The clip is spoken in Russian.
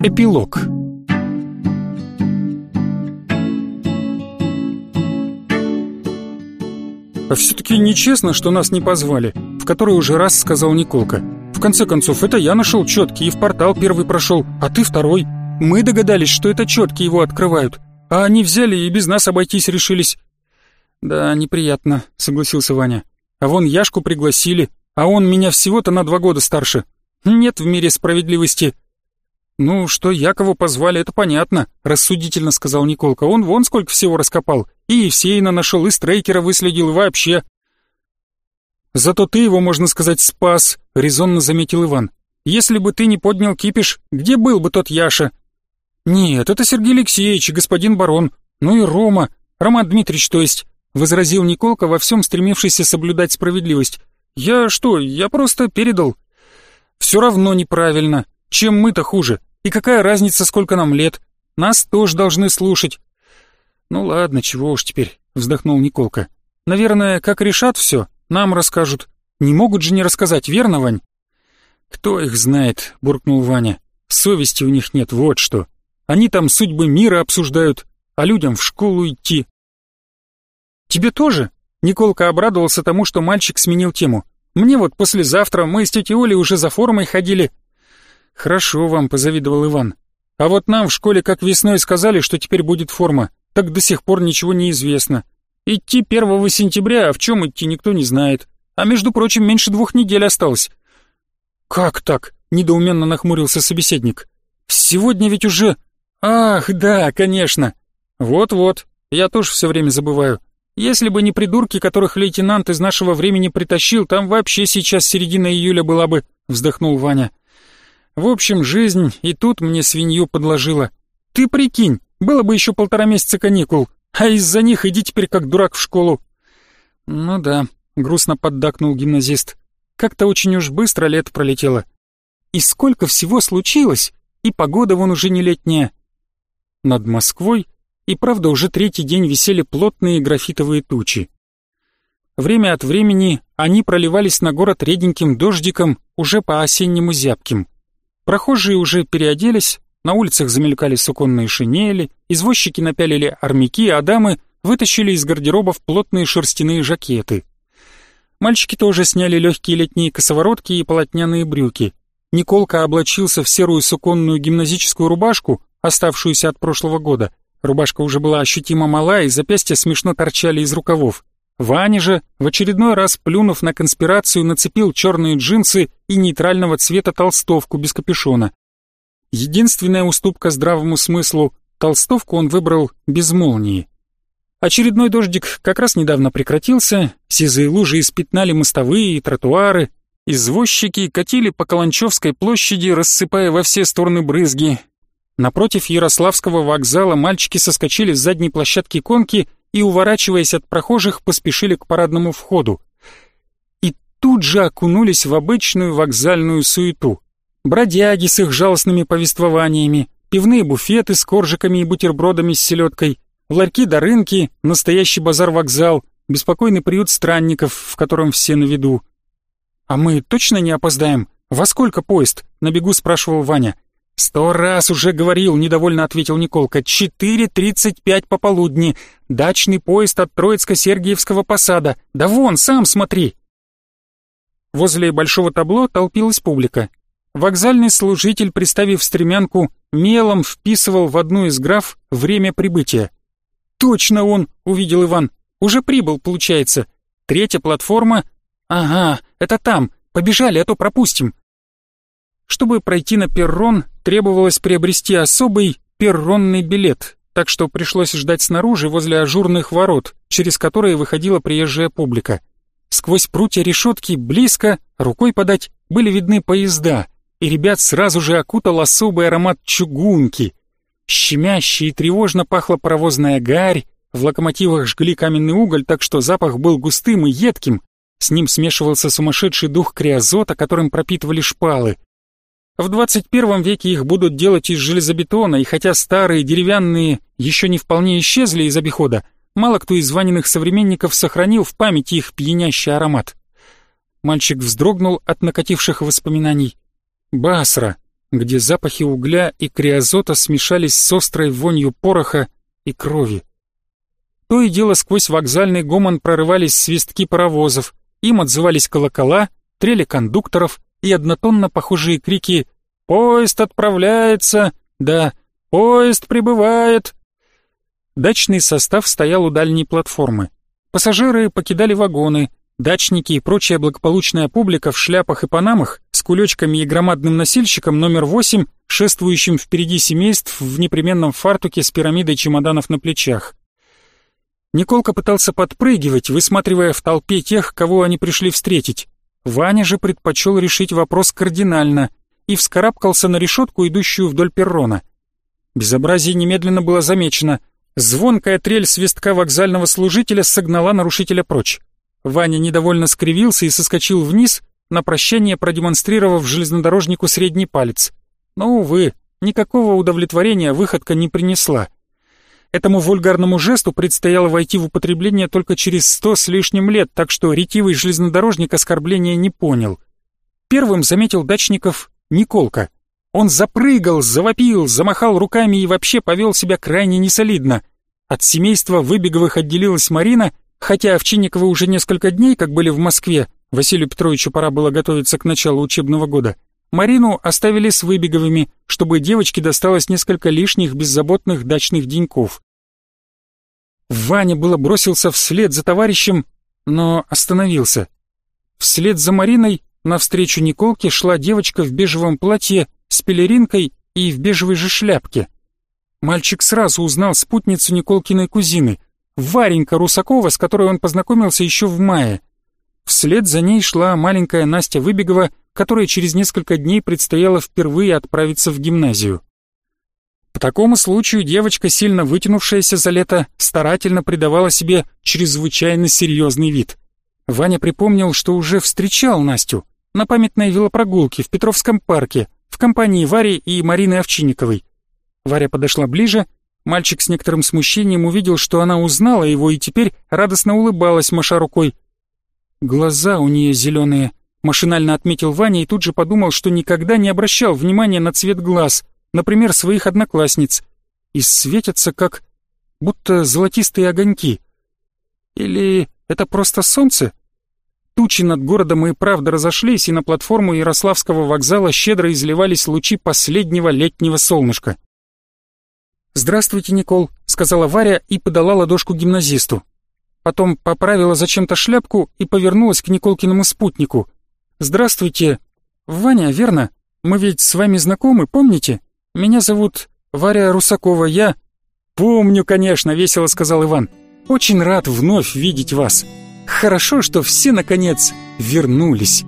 Эпилог «А все-таки нечестно, что нас не позвали», — в который уже раз сказал Николка. «В конце концов, это я нашел четкий и в портал первый прошел, а ты второй. Мы догадались, что это четкие его открывают, а они взяли и без нас обойтись решились». «Да, неприятно», — согласился Ваня. «А вон Яшку пригласили, а он меня всего-то на два года старше. Нет в мире справедливости». «Ну, что Якову позвали, это понятно», — рассудительно сказал Николка. «Он вон сколько всего раскопал. И Евсеина нашел, и Стрейкера выследил, и вообще». «Зато ты его, можно сказать, спас», — резонно заметил Иван. «Если бы ты не поднял кипиш, где был бы тот Яша?» «Нет, это Сергей Алексеевич и господин барон. Ну и Рома. Роман Дмитриевич, то есть», — возразил Николка, во всем стремившийся соблюдать справедливость. «Я что, я просто передал». «Все равно неправильно. Чем мы-то хуже?» И какая разница, сколько нам лет? Нас тоже должны слушать. Ну ладно, чего уж теперь, вздохнул Николка. Наверное, как решат все, нам расскажут. Не могут же не рассказать, верно, Вань? Кто их знает, буркнул Ваня. Совести у них нет, вот что. Они там судьбы мира обсуждают, а людям в школу идти. Тебе тоже? Николка обрадовался тому, что мальчик сменил тему. Мне вот послезавтра мы с тетей Олей уже за формой ходили, «Хорошо вам», — позавидовал Иван. «А вот нам в школе как весной сказали, что теперь будет форма, так до сих пор ничего не известно. Идти 1 сентября, а в чем идти, никто не знает. А между прочим, меньше двух недель осталось». «Как так?» — недоуменно нахмурился собеседник. «Сегодня ведь уже...» «Ах, да, конечно!» «Вот-вот, я тоже все время забываю. Если бы не придурки, которых лейтенант из нашего времени притащил, там вообще сейчас середина июля была бы», — вздохнул Ваня. «Ваня». В общем, жизнь и тут мне свинью подложила. Ты прикинь, было бы еще полтора месяца каникул, а из-за них иди теперь как дурак в школу. Ну да, грустно поддакнул гимназист. Как-то очень уж быстро лето пролетело. И сколько всего случилось, и погода вон уже не летняя. Над Москвой и правда уже третий день висели плотные графитовые тучи. Время от времени они проливались на город реденьким дождиком, уже по-осеннему зябким. Прохожие уже переоделись, на улицах замелькали суконные шинели, извозчики напялили армяки, а дамы вытащили из гардеробов плотные шерстяные жакеты. Мальчики тоже сняли легкие летние косоворотки и полотняные брюки. Николка облачился в серую суконную гимназическую рубашку, оставшуюся от прошлого года. Рубашка уже была ощутимо мала, и запястья смешно торчали из рукавов. Ваня же, в очередной раз плюнув на конспирацию, нацепил черные джинсы и нейтрального цвета толстовку без капюшона. Единственная уступка здравому смыслу — толстовку он выбрал без молнии. Очередной дождик как раз недавно прекратился, сизые лужи испятнали мостовые и тротуары, извозчики катили по Каланчевской площади, рассыпая во все стороны брызги. Напротив Ярославского вокзала мальчики соскочили с задней площадки конки — и, уворачиваясь от прохожих, поспешили к парадному входу. И тут же окунулись в обычную вокзальную суету. Бродяги с их жалостными повествованиями, пивные буфеты с коржиками и бутербродами с селедкой, ларьки до рынки, настоящий базар-вокзал, беспокойный приют странников, в котором все на виду. «А мы точно не опоздаем? Во сколько поезд?» — на бегу спрашивал Ваня. «Сто раз уже говорил», — недовольно ответил Николка. «Четыре тридцать пять пополудни. Дачный поезд от Троицко-Сергиевского посада. Да вон, сам смотри». Возле большого табло толпилась публика. Вокзальный служитель, приставив стремянку, мелом вписывал в одну из граф время прибытия. «Точно он!» — увидел Иван. «Уже прибыл, получается. Третья платформа...» «Ага, это там. Побежали, а то пропустим». Чтобы пройти на перрон, требовалось приобрести особый перронный билет, так что пришлось ждать снаружи возле ажурных ворот, через которые выходила приезжая публика. Сквозь прутья решетки близко, рукой подать, были видны поезда, и ребят сразу же окутал особый аромат чугунки. Щемяще и тревожно пахла паровозная гарь, в локомотивах жгли каменный уголь, так что запах был густым и едким, с ним смешивался сумасшедший дух криозота, которым пропитывали шпалы. В 21 веке их будут делать из железобетона, и хотя старые деревянные еще не вполне исчезли из обихода, мало кто из ваниных современников сохранил в памяти их пьянящий аромат. Мальчик вздрогнул от накативших воспоминаний. Басра, где запахи угля и криозота смешались с острой вонью пороха и крови. То и дело сквозь вокзальный гомон прорывались свистки паровозов, им отзывались колокола, трели кондукторов, и однотонно похожие крики «Поезд отправляется!» «Да, поезд прибывает!» Дачный состав стоял у дальней платформы. Пассажиры покидали вагоны, дачники и прочая благополучная публика в шляпах и панамах с кулечками и громадным носильщиком номер 8, шествующим впереди семейств в непременном фартуке с пирамидой чемоданов на плечах. Николка пытался подпрыгивать, высматривая в толпе тех, кого они пришли встретить. Ваня же предпочел решить вопрос кардинально и вскарабкался на решетку, идущую вдоль перрона. Безобразие немедленно было замечено. Звонкая трель свистка вокзального служителя согнала нарушителя прочь. Ваня недовольно скривился и соскочил вниз, на прощание продемонстрировав железнодорожнику средний палец. Но, увы, никакого удовлетворения выходка не принесла. Этому вульгарному жесту предстояло войти в употребление только через сто с лишним лет, так что ретивый железнодорожник оскорбления не понял. Первым заметил дачников Николка. Он запрыгал, завопил, замахал руками и вообще повел себя крайне несолидно. От семейства Выбеговых отделилась Марина, хотя Овчинниковы уже несколько дней, как были в Москве, Василию Петровичу пора было готовиться к началу учебного года – Марину оставили с Выбеговыми, чтобы девочке досталось несколько лишних беззаботных дачных деньков. Ваня было бросился вслед за товарищем, но остановился. Вслед за Мариной навстречу Николке шла девочка в бежевом платье с пелеринкой и в бежевой же шляпке. Мальчик сразу узнал спутницу Николкиной кузины, Варенька Русакова, с которой он познакомился еще в мае. Вслед за ней шла маленькая Настя Выбегова которой через несколько дней предстояло впервые отправиться в гимназию. По такому случаю девочка, сильно вытянувшаяся за лето, старательно придавала себе чрезвычайно серьезный вид. Ваня припомнил, что уже встречал Настю на памятной велопрогулке в Петровском парке в компании Вари и Марины Овчинниковой. Варя подошла ближе, мальчик с некоторым смущением увидел, что она узнала его и теперь радостно улыбалась, маша рукой. «Глаза у нее зеленые», Машинально отметил Ваня и тут же подумал, что никогда не обращал внимания на цвет глаз, например, своих одноклассниц. И светятся как... будто золотистые огоньки. Или это просто солнце? Тучи над городом и правда разошлись, и на платформу Ярославского вокзала щедро изливались лучи последнего летнего солнышка. «Здравствуйте, Никол», — сказала Варя и подала ладошку гимназисту. Потом поправила зачем-то шляпку и повернулась к Николкиному спутнику — «Здравствуйте. Ваня, верно? Мы ведь с вами знакомы, помните? Меня зовут Варя Русакова, я...» «Помню, конечно», — весело сказал Иван. «Очень рад вновь видеть вас. Хорошо, что все, наконец, вернулись».